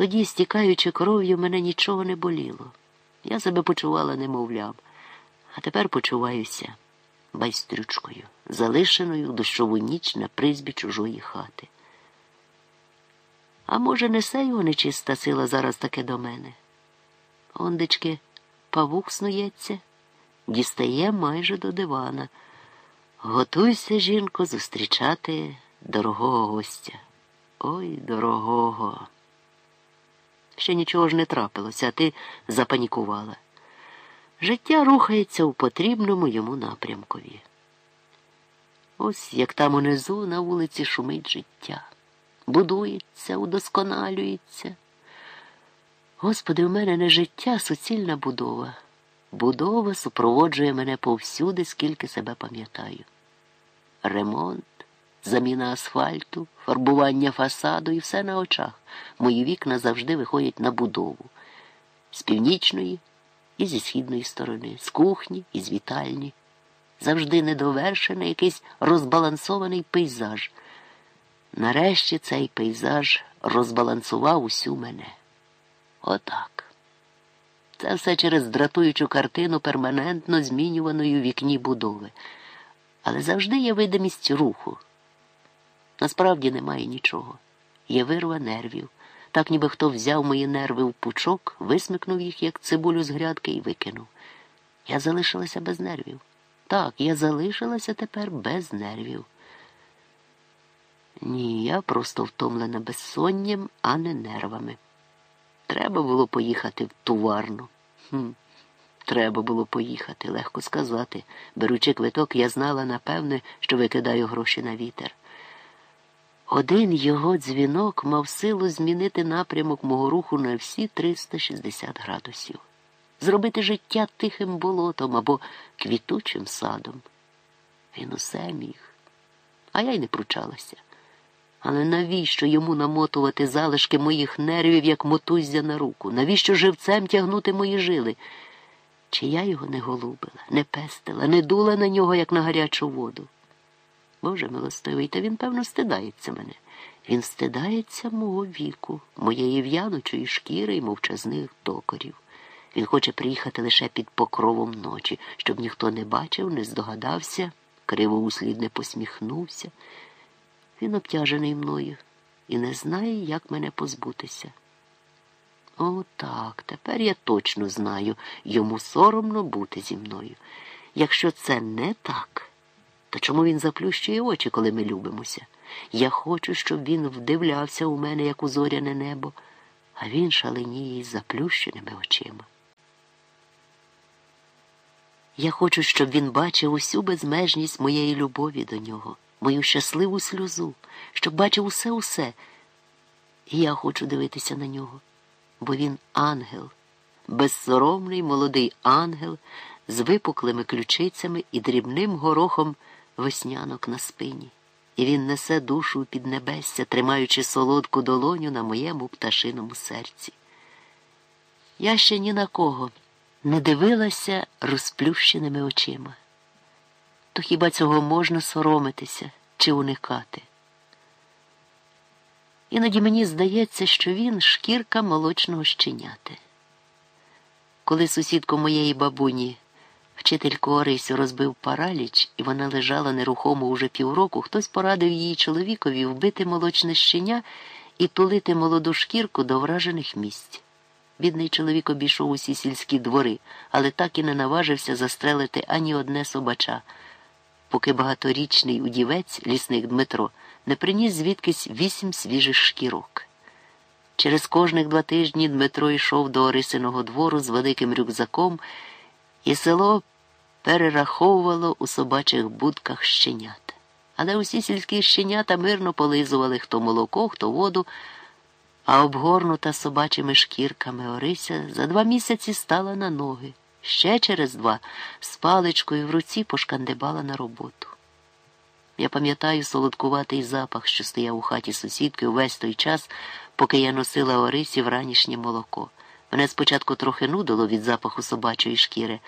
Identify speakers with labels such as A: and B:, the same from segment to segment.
A: Тоді, стікаючи кров'ю, мене нічого не боліло. Я себе почувала немовлям, а тепер почуваюся байстрючкою, залишеною в дощову ніч на призбі чужої хати. А може, несе його нечиста сила зараз таке до мене? Ондечки, павук снується, дістає майже до дивана. Готуйся, жінко, зустрічати дорогого гостя. Ой, дорогого. Ще нічого ж не трапилося, а ти запанікувала. Життя рухається у потрібному йому напрямкові. Ось як там унизу на вулиці шумить життя, будується, удосконалюється. Господи, у мене не життя, а суцільна будова. Будова супроводжує мене повсюди, скільки себе пам'ятаю. Ремонт, заміна асфальту, фарбування фасаду і все на очах. Мої вікна завжди виходять на будову з північної і зі східної сторони, з кухні і з вітальні. Завжди недовершений якийсь розбалансований пейзаж. Нарешті цей пейзаж розбалансував усю мене. Отак. Це все через дратуючу картину перманентно змінюваної вікні будови. Але завжди є видимість руху. Насправді немає нічого. Є вирва нервів. Так ніби хто взяв мої нерви в пучок, висмикнув їх, як цибулю з грядки, і викинув. Я залишилася без нервів. Так, я залишилася тепер без нервів. Ні, я просто втомлена безсонням, а не нервами. Треба було поїхати в туварну. Хм. Треба було поїхати, легко сказати. Беручи квиток, я знала, напевне, що викидаю гроші на вітер. Один його дзвінок мав силу змінити напрямок мого руху на всі 360 градусів, зробити життя тихим болотом або квітучим садом. Він усе міг, а я й не пручалася. Але навіщо йому намотувати залишки моїх нервів, як мотуззя на руку? Навіщо живцем тягнути мої жили? Чи я його не голубила, не пестила, не дула на нього, як на гарячу воду? Боже милостивий, та він, певно, стидається мене. Він стидається мого віку, моєї в'янучої шкіри і мовчазних докорів. Він хоче приїхати лише під покровом ночі, щоб ніхто не бачив, не здогадався, криво услід не посміхнувся. Він обтяжений мною і не знає, як мене позбутися. О, так, тепер я точно знаю, йому соромно бути зі мною. Якщо це не так. То чому він заплющує очі, коли ми любимося? Я хочу, щоб він вдивлявся у мене, як у зоряне небо, а він шаленіє із заплющеними очима. Я хочу, щоб він бачив усю безмежність моєї любові до нього, мою щасливу сльозу, щоб бачив усе усе. І я хочу дивитися на нього, бо він ангел, безсоромний молодий ангел з випуклими ключицями і дрібним горохом веснянок на спині, і він несе душу під небесся, тримаючи солодку долоню на моєму пташиному серці. Я ще ні на кого не дивилася розплющеними очима. То хіба цього можна соромитися чи уникати? Іноді мені здається, що він шкірка молочного щеняти. Коли сусідку моєї бабуні Вчительку Орисю розбив параліч, і вона лежала нерухомо уже півроку. Хтось порадив її чоловікові вбити молочне щеня і тулити молоду шкірку до вражених місць. Бідний чоловік обійшов усі сільські двори, але так і не наважився застрелити ані одне собача, поки багаторічний удівець, лісник Дмитро, не приніс звідкись вісім свіжих шкірок. Через кожних два тижні Дмитро йшов до Орисиного двору з великим рюкзаком, і село перераховувало у собачих будках щенят. Але усі сільські щенята мирно полизували хто молоко, хто воду, а обгорнута собачими шкірками Орися за два місяці стала на ноги. Ще через два з паличкою в руці пошкандибала на роботу. Я пам'ятаю солодкуватий запах, що стояв у хаті сусідки увесь той час, поки я носила Орисі вранішнє молоко. Мене спочатку трохи нудило від запаху собачої шкіри.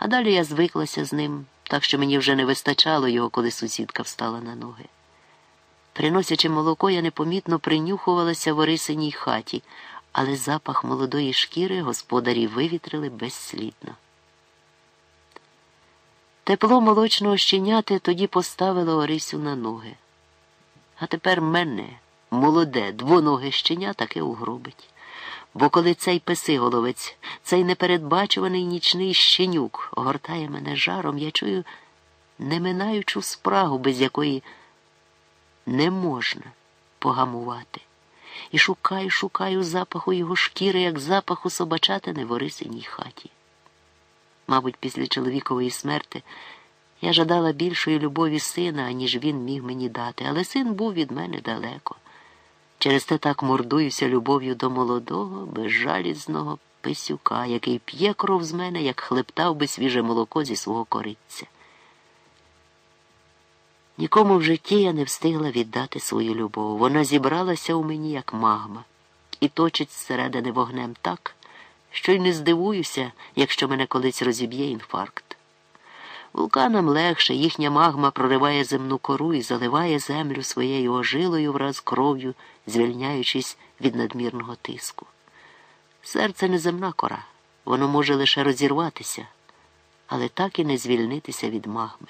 A: А далі я звиклася з ним, так що мені вже не вистачало його, коли сусідка встала на ноги. Приносячи молоко, я непомітно принюхувалася в Орисиній хаті, але запах молодої шкіри господарі вивітрили безслідно. Тепло молочного щеняти тоді поставило Орисю на ноги. А тепер мене, молоде, двоноге щеня таке угробить. Бо коли цей песиголовець, цей непередбачуваний нічний щенюк огортає мене жаром, я чую неминаючу спрагу, без якої не можна погамувати. І шукаю, шукаю запаху його шкіри, як запаху собачатини в Орисиній хаті. Мабуть, після чоловікової смерти я жадала більшої любові сина, аніж він міг мені дати, але син був від мене далеко. Через те так мордуюся любов'ю до молодого, безжалізного писюка, який п'є кров з мене, як хлептав би свіже молоко зі свого кориця. Нікому в житті я не встигла віддати свою любов. Вона зібралася у мені, як магма, і точить зсередини вогнем так, що й не здивуюся, якщо мене колись розіб'є інфаркт. Вулканам легше, їхня магма прориває земну кору і заливає землю своєю ожилою враз кров'ю, звільняючись від надмірного тиску. Серце не земна кора, воно може лише розірватися, але так і не звільнитися від магми.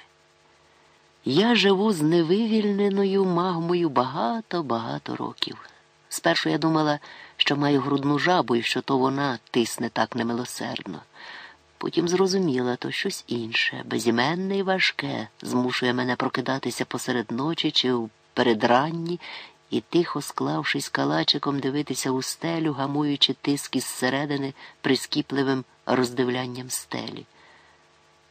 A: Я живу з невивільненою магмою багато-багато років. Спершу я думала, що маю грудну жабу і що то вона тисне так немилосердно. Потім зрозуміла то щось інше, безіменне і важке, змушує мене прокидатися посеред ночі чи в передранні і, тихо склавшись калачиком, дивитися у стелю, гамуючи тиск із середини прискіпливим роздивлянням стелі.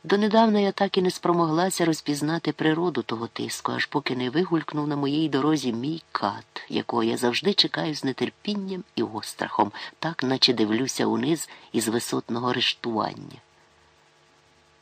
A: Донедавна я так і не спромоглася розпізнати природу того тиску, аж поки не вигулькнув на моїй дорозі мій кат, якого я завжди чекаю з нетерпінням і острахом, так наче дивлюся униз із висотного рештування.